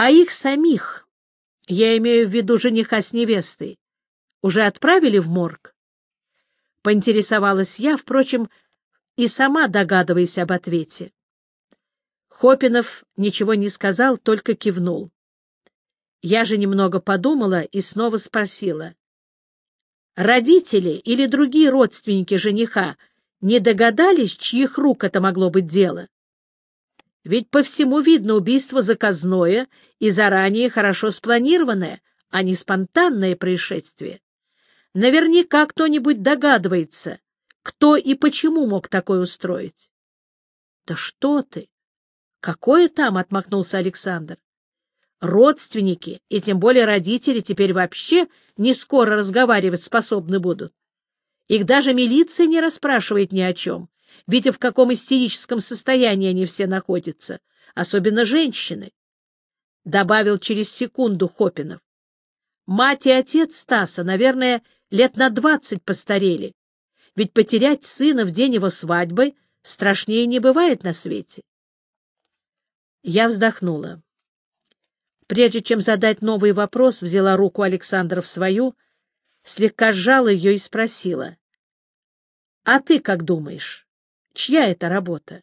А их самих, я имею в виду жениха с невестой, уже отправили в морг? Поинтересовалась я, впрочем, и сама догадываясь об ответе. Хопинов ничего не сказал, только кивнул. Я же немного подумала и снова спросила. Родители или другие родственники жениха не догадались, чьих рук это могло быть дело? Ведь по всему видно убийство заказное и заранее хорошо спланированное, а не спонтанное происшествие. Наверняка кто-нибудь догадывается, кто и почему мог такое устроить. — Да что ты! Какое там? — отмахнулся Александр. Родственники, и тем более родители, теперь вообще не скоро разговаривать способны будут. Их даже милиция не расспрашивает ни о чем, видя, в каком истерическом состоянии они все находятся, особенно женщины. Добавил через секунду Хопинов. Мать и отец Стаса, наверное, лет на двадцать постарели, ведь потерять сына в день его свадьбы страшнее не бывает на свете. Я вздохнула. Прежде чем задать новый вопрос, взяла руку Александра в свою, слегка сжала ее и спросила. — А ты как думаешь, чья это работа?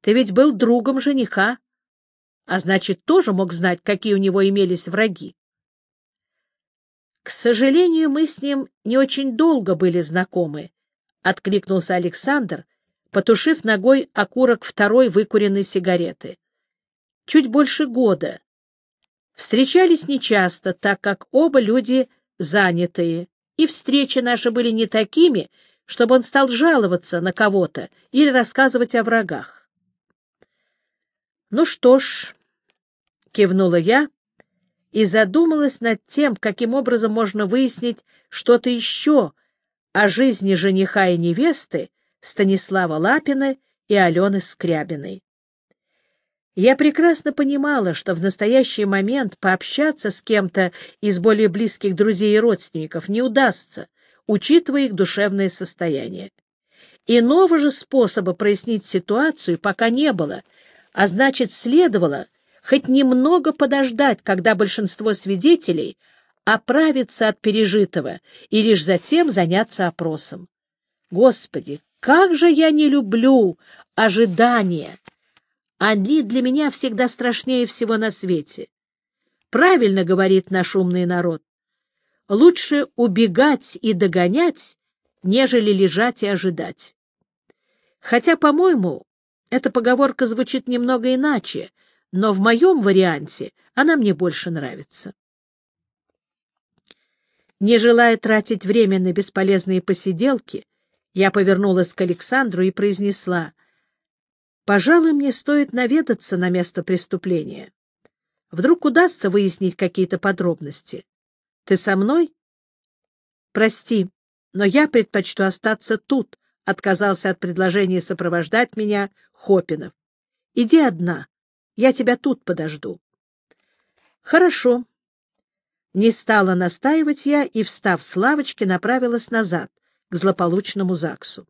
Ты ведь был другом жениха, а значит, тоже мог знать, какие у него имелись враги. К сожалению, мы с ним не очень долго были знакомы, — откликнулся Александр, потушив ногой окурок второй выкуренной сигареты. Чуть больше года, Встречались нечасто, так как оба люди занятые, и встречи наши были не такими, чтобы он стал жаловаться на кого-то или рассказывать о врагах. «Ну что ж», — кивнула я и задумалась над тем, каким образом можно выяснить что-то еще о жизни жениха и невесты Станислава Лапина и Алены Скрябиной. Я прекрасно понимала, что в настоящий момент пообщаться с кем-то из более близких друзей и родственников не удастся, учитывая их душевное состояние. Иного же способа прояснить ситуацию пока не было, а значит, следовало хоть немного подождать, когда большинство свидетелей оправится от пережитого и лишь затем заняться опросом. Господи, как же я не люблю ожидания! Они для меня всегда страшнее всего на свете. Правильно говорит наш умный народ. Лучше убегать и догонять, нежели лежать и ожидать. Хотя, по-моему, эта поговорка звучит немного иначе, но в моем варианте она мне больше нравится. Не желая тратить время на бесполезные посиделки, я повернулась к Александру и произнесла — Пожалуй, мне стоит наведаться на место преступления. Вдруг удастся выяснить какие-то подробности. Ты со мной? Прости, но я предпочту остаться тут, — отказался от предложения сопровождать меня Хопинов. Иди одна, я тебя тут подожду. Хорошо. Не стала настаивать я и, встав с лавочки, направилась назад, к злополучному ЗАГСу.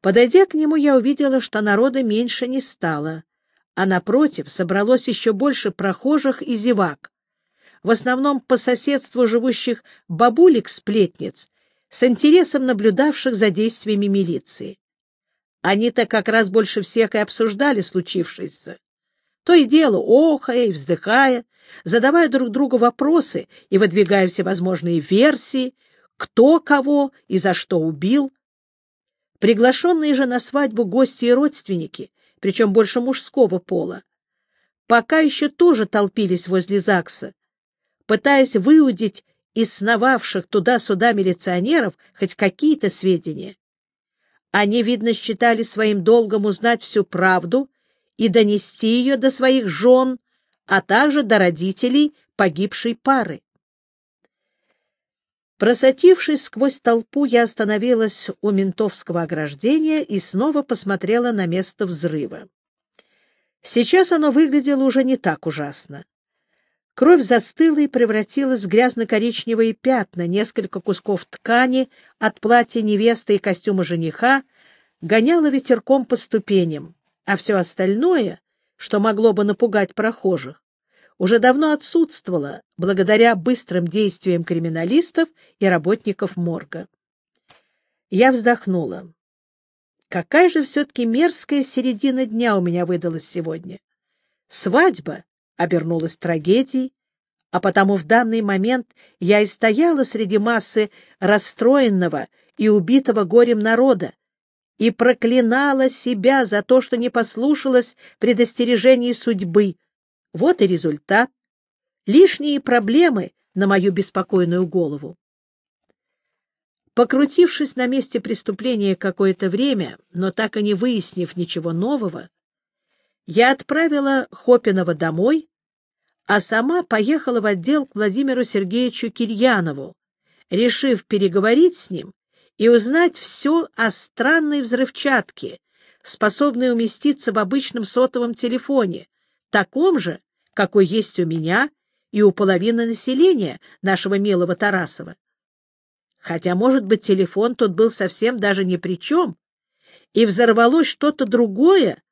Подойдя к нему, я увидела, что народа меньше не стало, а напротив собралось еще больше прохожих и зевак, в основном по соседству живущих бабулек-сплетниц, с интересом наблюдавших за действиями милиции. Они-то как раз больше всех и обсуждали случившееся. То и дело, охая и вздыхая, задавая друг другу вопросы и выдвигая всевозможные версии, кто кого и за что убил, Приглашенные же на свадьбу гости и родственники, причем больше мужского пола, пока еще тоже толпились возле ЗАГСа, пытаясь выудить из сновавших туда-сюда милиционеров хоть какие-то сведения. Они, видно, считали своим долгом узнать всю правду и донести ее до своих жен, а также до родителей погибшей пары. Просочившись сквозь толпу, я остановилась у ментовского ограждения и снова посмотрела на место взрыва. Сейчас оно выглядело уже не так ужасно. Кровь застыла и превратилась в грязно-коричневые пятна, несколько кусков ткани от платья невесты и костюма жениха гоняло ветерком по ступеням, а все остальное, что могло бы напугать прохожих, уже давно отсутствовало благодаря быстрым действиям криминалистов и работников морга. Я вздохнула. Какая же все-таки мерзкая середина дня у меня выдалась сегодня. Свадьба обернулась трагедией, а потому в данный момент я и стояла среди массы расстроенного и убитого горем народа и проклинала себя за то, что не послушалась предостережений судьбы. Вот и результат. Лишние проблемы на мою беспокойную голову. Покрутившись на месте преступления какое-то время, но так и не выяснив ничего нового, я отправила Хопинова домой, а сама поехала в отдел к Владимиру Сергеевичу Кирьянову, решив переговорить с ним и узнать все о странной взрывчатке, способной уместиться в обычном сотовом телефоне, таком же, какой есть у меня и у половины населения нашего милого Тарасова. Хотя, может быть, телефон тут был совсем даже ни при чем, и взорвалось что-то другое,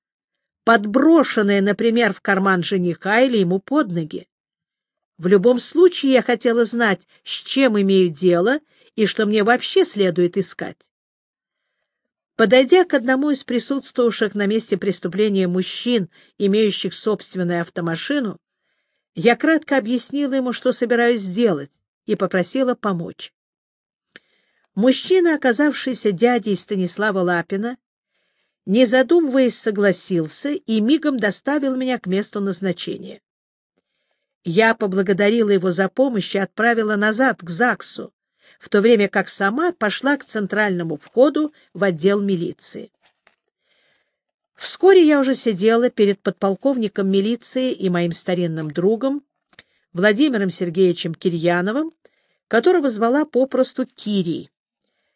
подброшенное, например, в карман жениха или ему под ноги. В любом случае я хотела знать, с чем имею дело и что мне вообще следует искать. Подойдя к одному из присутствовавших на месте преступления мужчин, имеющих собственную автомашину, я кратко объяснила ему, что собираюсь сделать, и попросила помочь. Мужчина, оказавшийся дядей Станислава Лапина, не задумываясь, согласился и мигом доставил меня к месту назначения. Я поблагодарила его за помощь и отправила назад, к ЗАГСу, в то время как сама пошла к центральному входу в отдел милиции. Вскоре я уже сидела перед подполковником милиции и моим старинным другом Владимиром Сергеевичем Кирьяновым, которого звала попросту Кирий.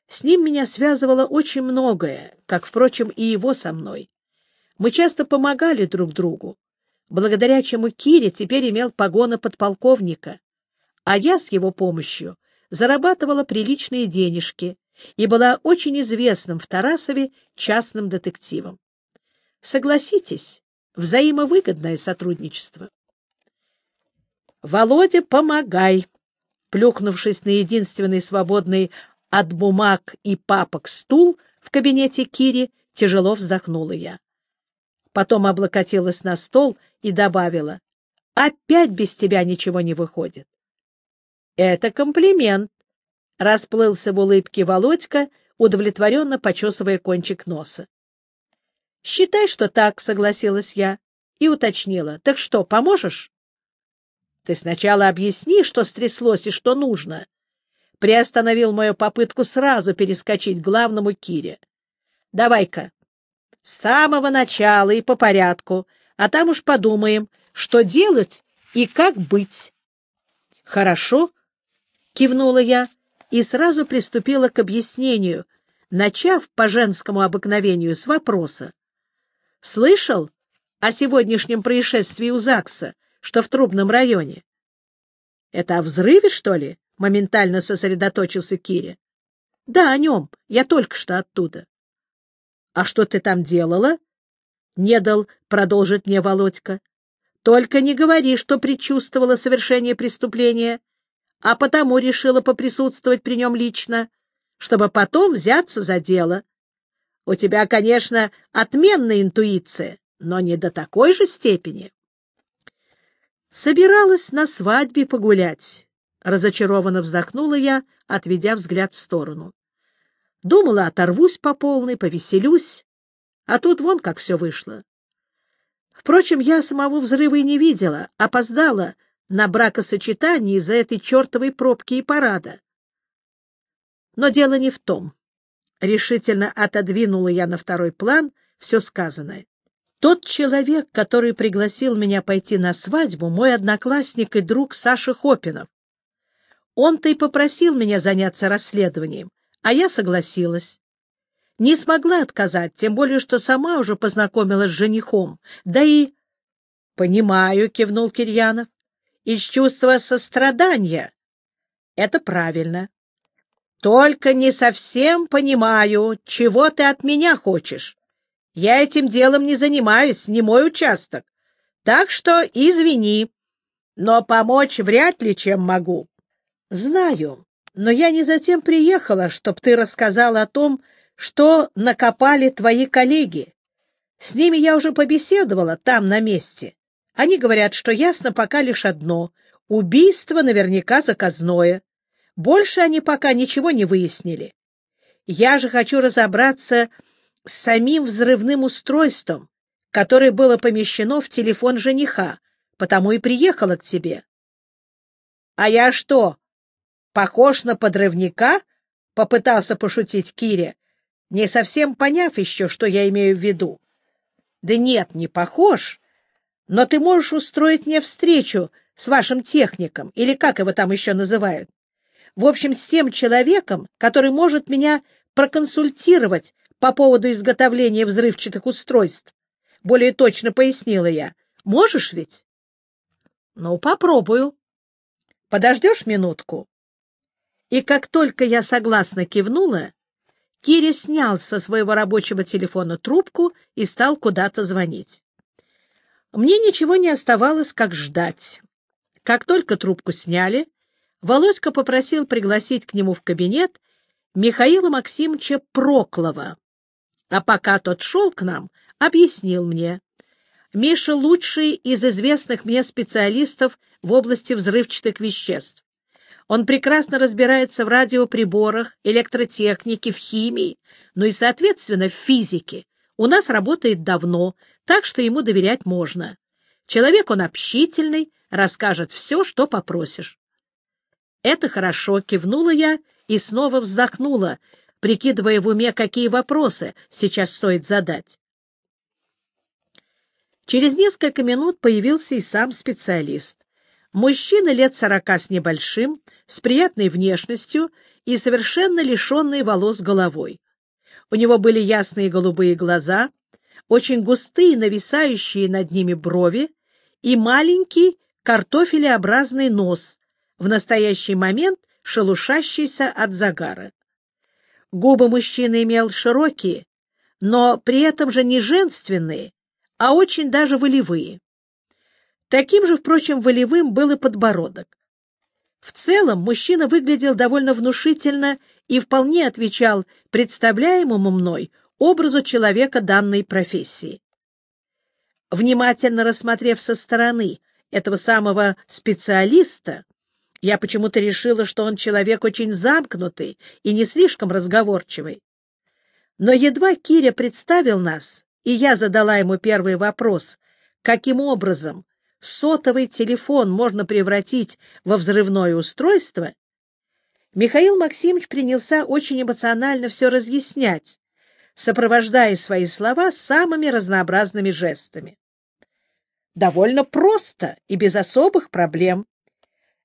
С ним меня связывало очень многое, как, впрочем, и его со мной. Мы часто помогали друг другу, благодаря чему Кири теперь имел погоны подполковника, а я с его помощью зарабатывала приличные денежки и была очень известным в Тарасове частным детективом. Согласитесь, взаимовыгодное сотрудничество. «Володя, помогай!» Плюхнувшись на единственный свободный от бумаг и папок стул в кабинете Кири, тяжело вздохнула я. Потом облокотилась на стол и добавила, «Опять без тебя ничего не выходит». «Это комплимент», — расплылся в улыбке Володька, удовлетворенно почесывая кончик носа. «Считай, что так», — согласилась я и уточнила. «Так что, поможешь?» «Ты сначала объясни, что стряслось и что нужно», приостановил мою попытку сразу перескочить к главному Кире. — Давай-ка, с самого начала и по порядку, а там уж подумаем, что делать и как быть. — Хорошо, — кивнула я и сразу приступила к объяснению, начав по женскому обыкновению с вопроса. — Слышал о сегодняшнем происшествии у ЗАГСа, что в Трубном районе? — Это о взрыве, что ли? — моментально сосредоточился Кири. — Да, о нем. Я только что оттуда. — А что ты там делала? — не дал продолжить мне Володька. — Только не говори, что предчувствовала совершение преступления, а потому решила поприсутствовать при нем лично, чтобы потом взяться за дело. У тебя, конечно, отменная интуиция, но не до такой же степени. Собиралась на свадьбе погулять Разочарованно вздохнула я, отведя взгляд в сторону. Думала, оторвусь по полной, повеселюсь, а тут вон как все вышло. Впрочем, я самого взрыва и не видела, опоздала на бракосочетание из-за этой чертовой пробки и парада. Но дело не в том. Решительно отодвинула я на второй план все сказанное. Тот человек, который пригласил меня пойти на свадьбу, мой одноклассник и друг Саша Хопинов. Он-то и попросил меня заняться расследованием, а я согласилась. Не смогла отказать, тем более, что сама уже познакомилась с женихом. Да и... — Понимаю, — кивнул Кирьянов, — из чувства сострадания. Это правильно. Только не совсем понимаю, чего ты от меня хочешь. Я этим делом не занимаюсь, не мой участок. Так что извини, но помочь вряд ли чем могу. — Знаю, но я не затем приехала, чтоб ты рассказал о том, что накопали твои коллеги. С ними я уже побеседовала там, на месте. Они говорят, что ясно пока лишь одно — убийство наверняка заказное. Больше они пока ничего не выяснили. Я же хочу разобраться с самим взрывным устройством, которое было помещено в телефон жениха, потому и приехала к тебе. — А я что, похож на подрывника? — попытался пошутить Киря, не совсем поняв еще, что я имею в виду. — Да нет, не похож, но ты можешь устроить мне встречу с вашим техником, или как его там еще называют. В общем, с тем человеком, который может меня проконсультировать по поводу изготовления взрывчатых устройств. Более точно пояснила я. Можешь ведь? Ну, попробую. Подождешь минутку? И как только я согласно кивнула, Кири снял со своего рабочего телефона трубку и стал куда-то звонить. Мне ничего не оставалось, как ждать. Как только трубку сняли, Володька попросил пригласить к нему в кабинет Михаила Максимовича Проклова. А пока тот шел к нам, объяснил мне, Миша лучший из известных мне специалистов в области взрывчатых веществ. Он прекрасно разбирается в радиоприборах, электротехнике, в химии, ну и, соответственно, в физике. У нас работает давно, так что ему доверять можно. Человек он общительный, расскажет все, что попросишь. Это хорошо, кивнула я и снова вздохнула, прикидывая в уме, какие вопросы сейчас стоит задать. Через несколько минут появился и сам специалист. Мужчина лет сорока с небольшим, с приятной внешностью и совершенно лишенный волос головой. У него были ясные голубые глаза, очень густые, нависающие над ними брови и маленький картофелеобразный нос, в настоящий момент шелушащийся от загара. Губы мужчины имел широкие, но при этом же не женственные, а очень даже волевые. Таким же, впрочем, волевым был и подбородок. В целом мужчина выглядел довольно внушительно и вполне отвечал представляемому мной образу человека данной профессии. Внимательно рассмотрев со стороны этого самого специалиста, я почему-то решила, что он человек очень замкнутый и не слишком разговорчивый. Но едва Киря представил нас, и я задала ему первый вопрос, каким образом сотовый телефон можно превратить во взрывное устройство, Михаил Максимович принялся очень эмоционально все разъяснять, сопровождая свои слова самыми разнообразными жестами. Довольно просто и без особых проблем.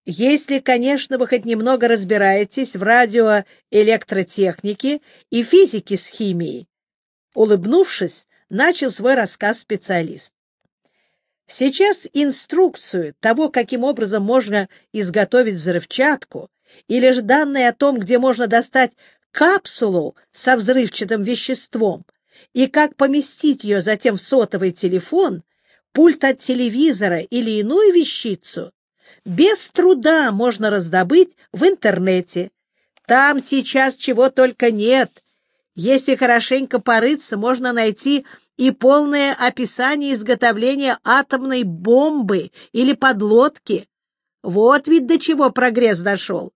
Если, конечно, вы хоть немного разбираетесь в радиоэлектротехнике и физике с химией, улыбнувшись, начал свой рассказ специалист. Сейчас инструкцию того, каким образом можно изготовить взрывчатку, или же данные о том, где можно достать капсулу со взрывчатым веществом и как поместить ее затем в сотовый телефон, пульт от телевизора или иную вещицу, без труда можно раздобыть в интернете. Там сейчас чего только нет. Если хорошенько порыться, можно найти и полное описание изготовления атомной бомбы или подлодки. Вот ведь до чего прогресс дошел.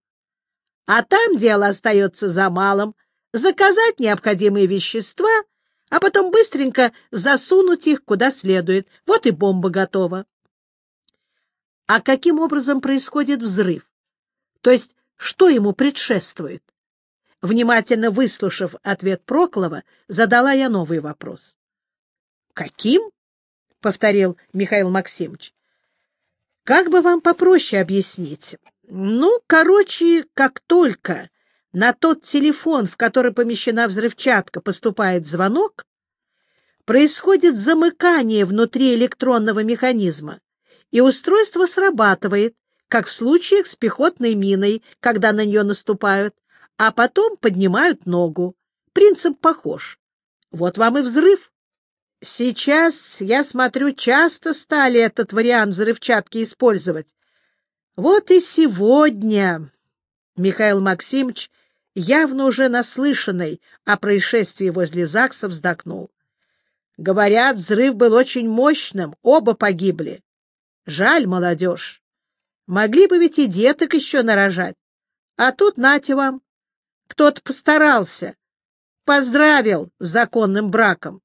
А там дело остается за малым — заказать необходимые вещества, а потом быстренько засунуть их куда следует. Вот и бомба готова. А каким образом происходит взрыв? То есть, что ему предшествует? Внимательно выслушав ответ Проклова, задала я новый вопрос. «Каким?» — повторил Михаил Максимович. «Как бы вам попроще объяснить? Ну, короче, как только на тот телефон, в который помещена взрывчатка, поступает звонок, происходит замыкание внутри электронного механизма, и устройство срабатывает, как в случаях с пехотной миной, когда на нее наступают, а потом поднимают ногу. Принцип похож. Вот вам и взрыв. Сейчас, я смотрю, часто стали этот вариант взрывчатки использовать. Вот и сегодня Михаил Максимович, явно уже наслышанный о происшествии возле ЗАГСа, вздохнул. Говорят, взрыв был очень мощным, оба погибли. Жаль, молодежь. Могли бы ведь и деток еще нарожать. А тут нате вам. Кто-то постарался. Поздравил с законным браком. —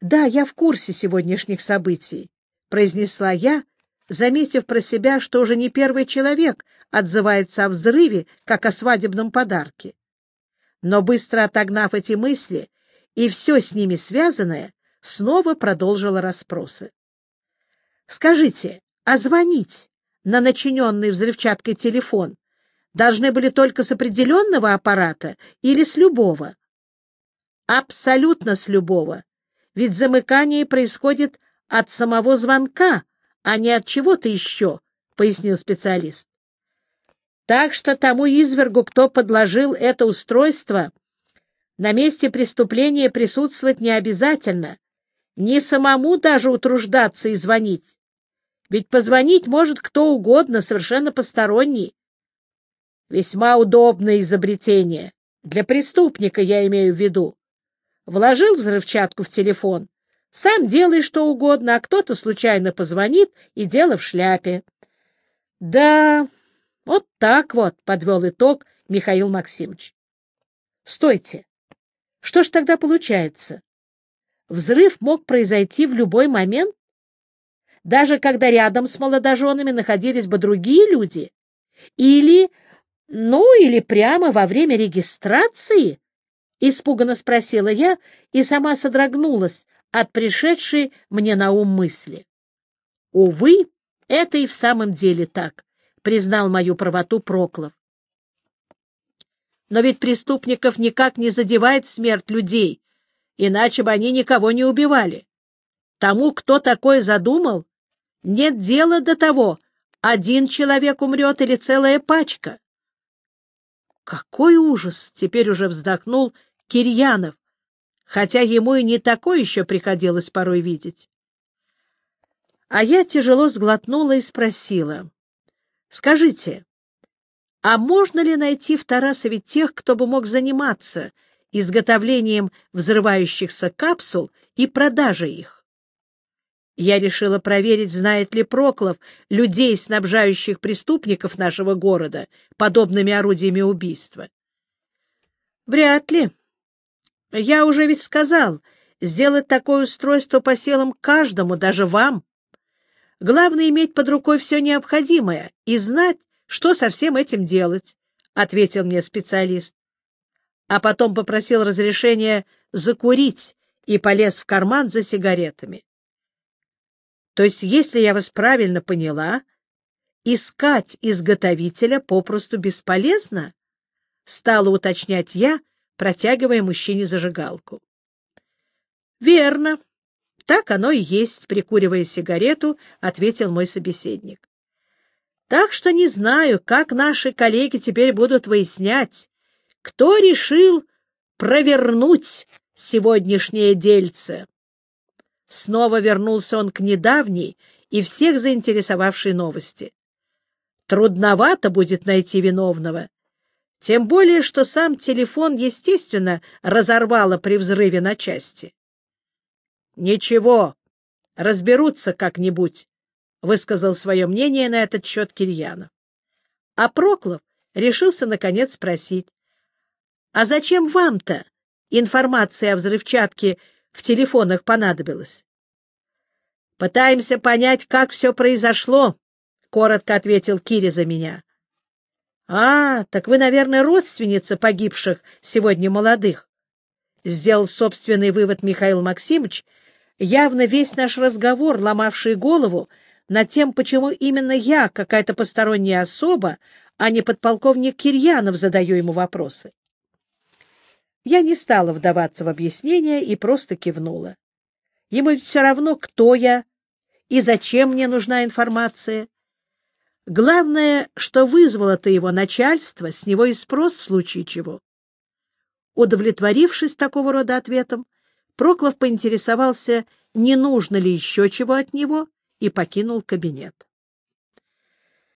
Да, я в курсе сегодняшних событий, — произнесла я, заметив про себя, что уже не первый человек отзывается о взрыве, как о свадебном подарке. Но быстро отогнав эти мысли и все с ними связанное, снова продолжила расспросы. — Скажите, а звонить на начиненный взрывчаткой телефон должны были только с определенного аппарата или с любого? Абсолютно с любого, ведь замыкание происходит от самого звонка, а не от чего-то еще, — пояснил специалист. Так что тому извергу, кто подложил это устройство, на месте преступления присутствовать не обязательно, не самому даже утруждаться и звонить. Ведь позвонить может кто угодно, совершенно посторонний. Весьма удобное изобретение. Для преступника я имею в виду. Вложил взрывчатку в телефон, сам делай что угодно, а кто-то случайно позвонит, и дело в шляпе. — Да, вот так вот, — подвел итог Михаил Максимович. — Стойте. Что ж тогда получается? Взрыв мог произойти в любой момент? Даже когда рядом с молодоженами находились бы другие люди? Или, ну, или прямо во время регистрации? Испуганно спросила я и сама содрогнулась от пришедшей мне на ум мысли. Увы, это и в самом деле так, признал мою правоту Проклов. Но ведь преступников никак не задевает смерть людей, иначе бы они никого не убивали. Тому, кто такое задумал, нет дела до того, один человек умрет или целая пачка. Какой ужас! Теперь уже вздохнул Кирьянов, хотя ему и не такое еще приходилось порой видеть. А я тяжело сглотнула и спросила. — Скажите, а можно ли найти в Тарасове тех, кто бы мог заниматься изготовлением взрывающихся капсул и продажей их? Я решила проверить, знает ли Проклов людей, снабжающих преступников нашего города подобными орудиями убийства. Вряд ли, я уже ведь сказал, сделать такое устройство по силам каждому, даже вам. Главное — иметь под рукой все необходимое и знать, что со всем этим делать, — ответил мне специалист. А потом попросил разрешения закурить и полез в карман за сигаретами. То есть, если я вас правильно поняла, искать изготовителя попросту бесполезно? Стала уточнять я, протягивая мужчине зажигалку. — Верно. Так оно и есть, — прикуривая сигарету, ответил мой собеседник. — Так что не знаю, как наши коллеги теперь будут выяснять, кто решил провернуть сегодняшнее дельце. Снова вернулся он к недавней и всех заинтересовавшей новости. Трудновато будет найти виновного, тем более, что сам телефон, естественно, разорвало при взрыве на части. — Ничего, разберутся как-нибудь, — высказал свое мнение на этот счет Кирьянов. А Проклов решился, наконец, спросить. — А зачем вам-то информация о взрывчатке в телефонах понадобилась? — Пытаемся понять, как все произошло, — коротко ответил Кири за меня. «А, так вы, наверное, родственница погибших сегодня молодых», — сделал собственный вывод Михаил Максимович, явно весь наш разговор, ломавший голову над тем, почему именно я, какая-то посторонняя особа, а не подполковник Кирьянов, задаю ему вопросы. Я не стала вдаваться в объяснение и просто кивнула. Ему все равно, кто я и зачем мне нужна информация. Главное, что вызвало-то его начальство, с него и спрос в случае чего. Удовлетворившись такого рода ответом, Проклов поинтересовался, не нужно ли еще чего от него, и покинул кабинет.